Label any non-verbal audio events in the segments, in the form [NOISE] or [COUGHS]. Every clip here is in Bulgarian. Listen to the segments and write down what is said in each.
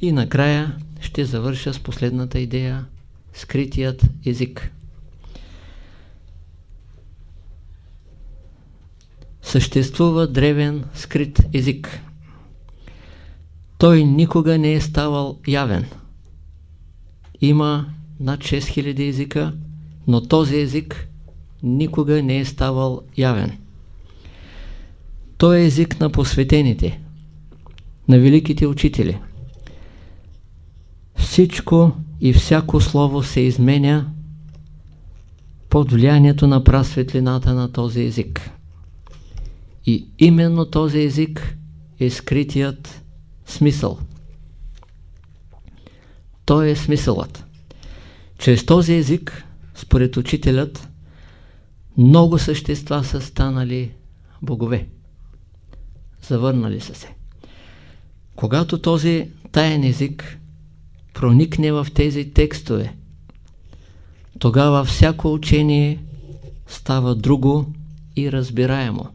И накрая ще завърша с последната идея – скритият език. Съществува древен скрит език. Той никога не е ставал явен. Има над 6000 езика, но този език никога не е ставал явен. Той е език на посветените, на великите учители. Всичко и всяко слово се изменя под влиянието на прасветлината на този език. И именно този език е скритият смисъл. Той е смисълът. Чрез този език, според учителят, много същества са станали богове. Завърнали са се. Когато този таен език проникне в тези текстове, тогава всяко учение става друго и разбираемо.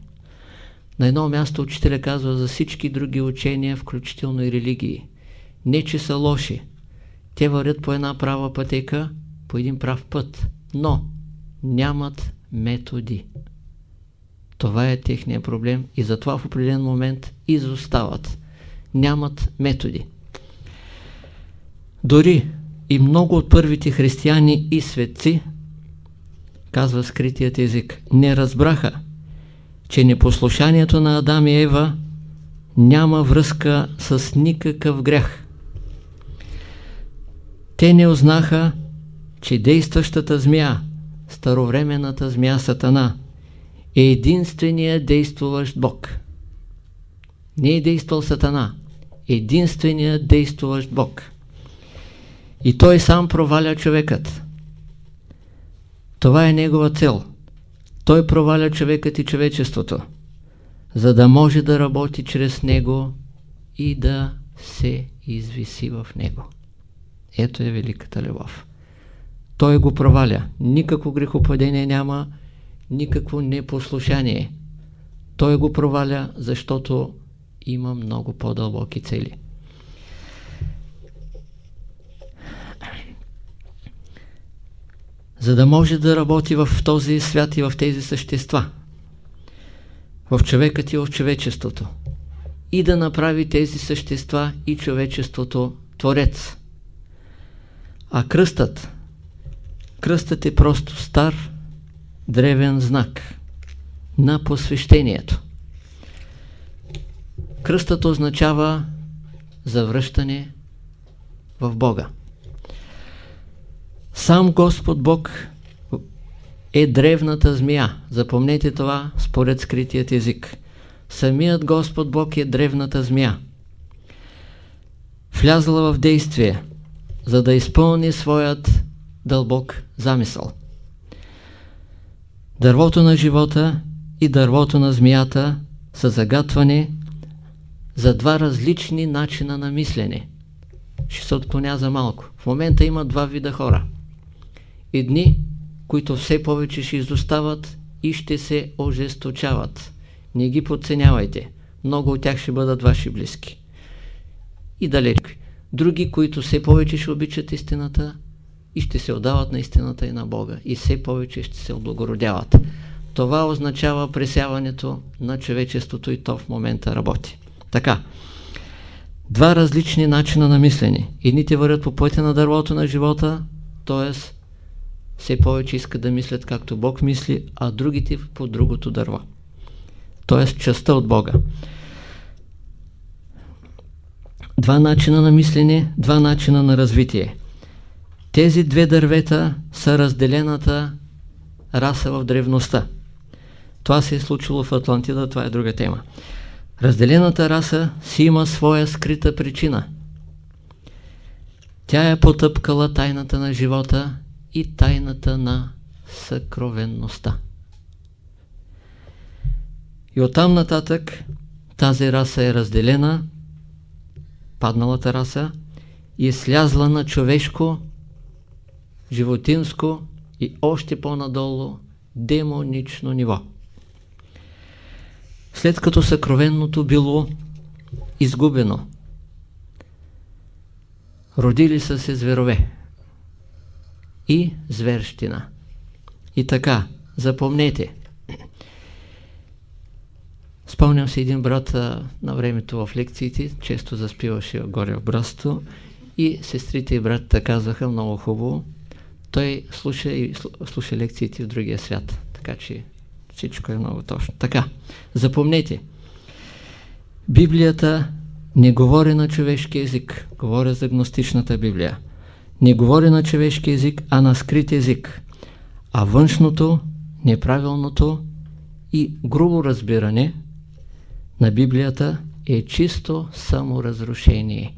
На едно място учителя казва за всички други учения, включително и религии. Не, че са лоши. Те върят по една права пътека, по един прав път, но нямат методи. Това е техния проблем и затова в определен момент изостават. Нямат методи. Дори и много от първите християни и светци, казва скритият език, не разбраха, че непослушанието на Адам и Ева няма връзка с никакъв грях. Те не узнаха, че действащата змия, старовременната змия Сатана, е единственият действуващ Бог. Не е действал Сатана, единственият действуващ Бог. И той сам проваля човекът. Това е негова цел – той проваля човекът и човечеството, за да може да работи чрез него и да се извиси в него. Ето е великата любов. Той го проваля. Никакво грехопадение няма, никакво непослушание. Той го проваля, защото има много по-дълбоки цели. За да може да работи в този свят и в тези същества, в човекът и в човечеството, и да направи тези същества и човечеството Творец. А кръстът, кръстът е просто стар, древен знак на посвещението. Кръстът означава завръщане в Бога. Сам Господ Бог е древната змия. Запомнете това според скритият език. Самият Господ Бог е древната змия. Влязла в действие, за да изпълни своят дълбок замисъл. Дървото на живота и дървото на змията са загатвани за два различни начина на мислене. Ще се отклоня за малко. В момента има два вида хора – едни, които все повече ще изостават и ще се ожесточават. Не ги подценявайте. Много от тях ще бъдат ваши близки. И далеч. Други, които все повече ще обичат истината и ще се отдават на истината и на Бога. И все повече ще се облагородяват. Това означава пресяването на човечеството и то в момента работи. Така. Два различни начина на мислене. Едните вървят по пътя на дървото на живота, т.е все повече искат да мислят както Бог мисли, а другите по другото дърво. Тоест частта от Бога. Два начина на мислене, два начина на развитие. Тези две дървета са разделената раса в древността. Това се е случило в Атлантида, това е друга тема. Разделената раса си има своя скрита причина. Тя е потъпкала тайната на живота и тайната на съкровенността. И оттам нататък тази раса е разделена, падналата раса, и е слязла на човешко, животинско и още по-надолу демонично ниво. След като съкровенното било изгубено, Родили са се зверове и зверщина. И така, запомнете. Спомням се един брат а, на времето в лекциите, често заспиваше горе в брасто и сестрите и братята казаха много хубаво. Той слуша и слуша лекциите в другия свят. Така че всичко е много точно. Така, запомнете. Библията не говори на човешки език. Говоря за гностичната Библия. Не говори на човешки език, а на скрит език. А външното, неправилното и грубо разбиране на Библията е чисто саморазрушение.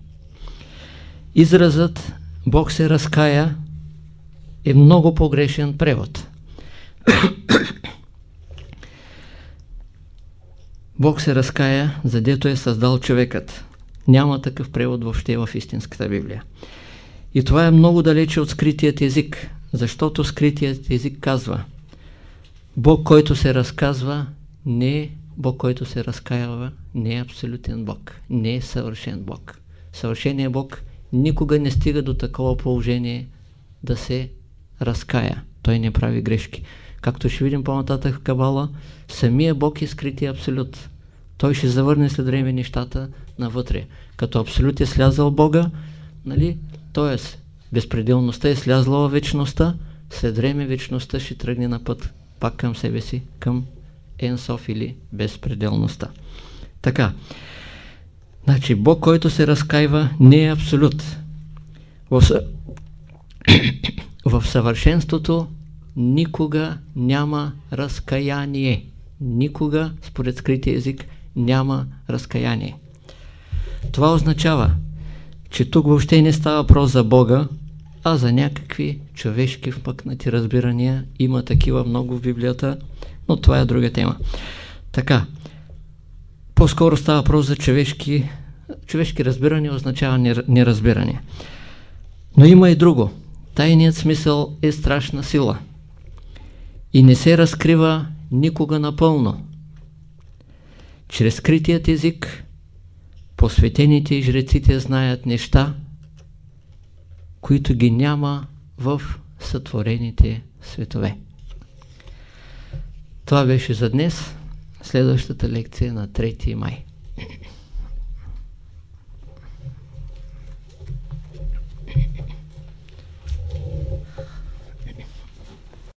Изразът Бог се разкая е много погрешен превод. [COUGHS] Бог се разкая, задето е създал човекът. Няма такъв превод въобще в истинската Библия. И това е много далече от скритият език, защото скритият език казва Бог, който се разказва, не е Бог, който се разкаява, не е абсолютен Бог, не е съвършен Бог. Съвършеният Бог никога не стига до такова положение да се разкая. Той не прави грешки. Както ще видим по-нататък в Кабала, самия Бог е скрития абсолют. Той ще завърне след време нещата навътре. Като абсолют е слязал Бога, нали? т.е. безпределността е слязла в вечността, след време вечността ще тръгне на път пак към себе си, към Енсов или безпределността. Така, значи Бог, който се разкаива, не е абсолют. В, [COUGHS] в съвършенството никога няма разкаяние. Никога, според скрития език, няма разкаяние. Това означава, че тук въобще не става въпрос за Бога, а за някакви човешки впъкнати разбирания. Има такива много в Библията, но това е друга тема. Така, по-скоро става въпрос за човешки, човешки разбирания, означава неразбиране. Но има и друго. Тайният смисъл е страшна сила и не се разкрива никога напълно. Чрез скритият език посветените и жреците знаят неща, които ги няма в сътворените светове. Това беше за днес. Следващата лекция на 3 май.